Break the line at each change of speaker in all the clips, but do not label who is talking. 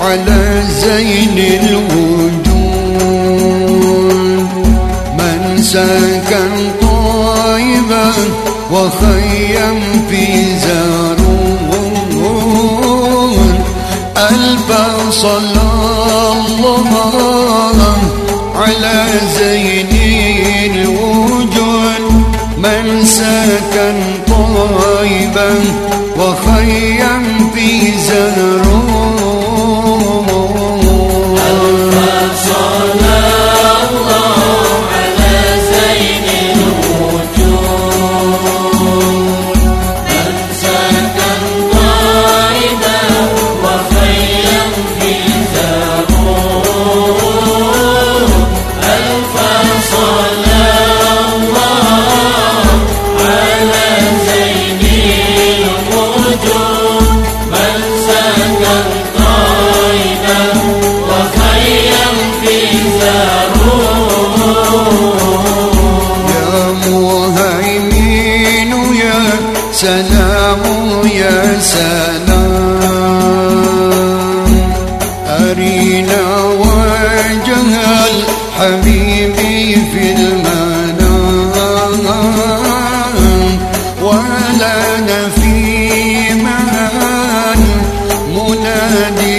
على زين الوجود. من سكن طيبا وخيم في زارون ألف صلى الله على زين الوجود. من سكن طيبا وخيم في الحبيب في المنام منادي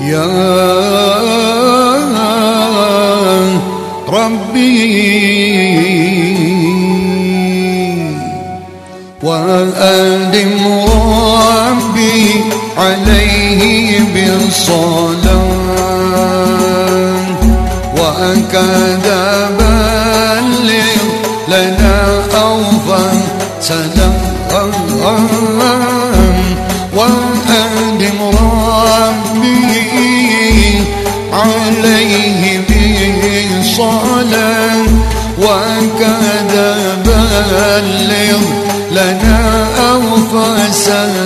يا ربي. وأدم ربي عليه بالصلاة. وأكد salam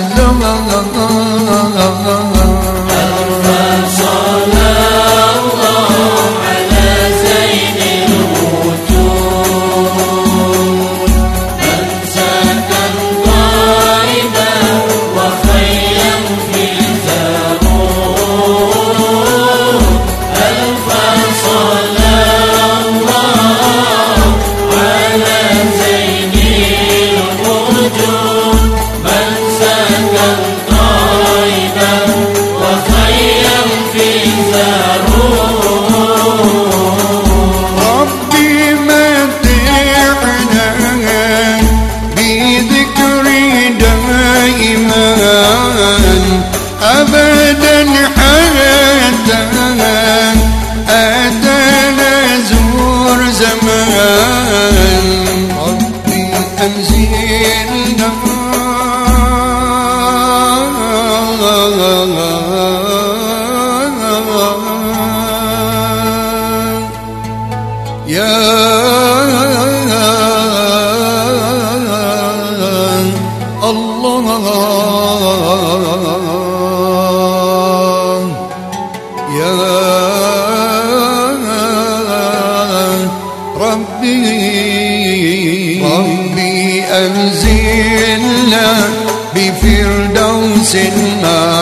متعنا بذكري دائما أبدا حتى أتانا زور زمان ربي أنزلنا الله. يا ربي ربي أنزلنا بفردوس معان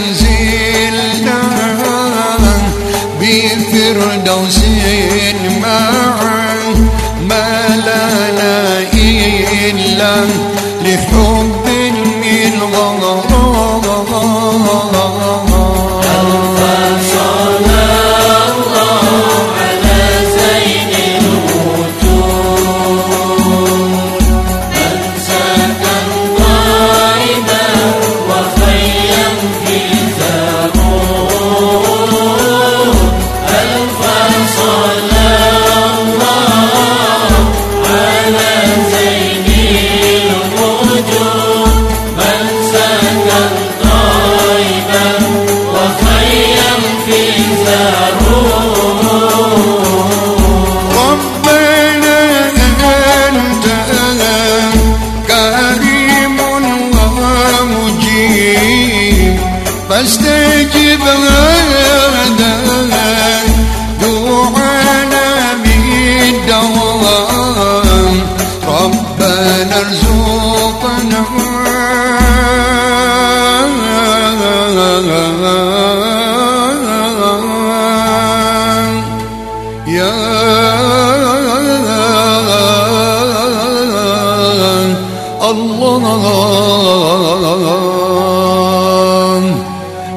ربي أنزلنا بفردوس معان ما لنا إلا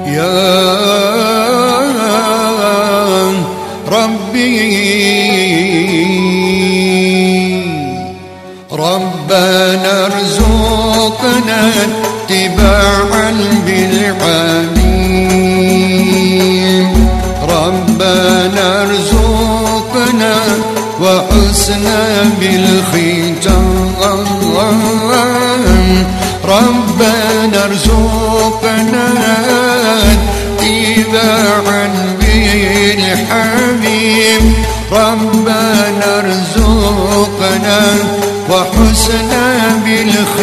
يا ربي ربنا ارزقنا اتباعا بالحبيب ربنا أرزقنا وحسنا بالختام. ربنا ارزقنا اتباعا بالحبيب ربنا ارزقنا وحسنا بالختام.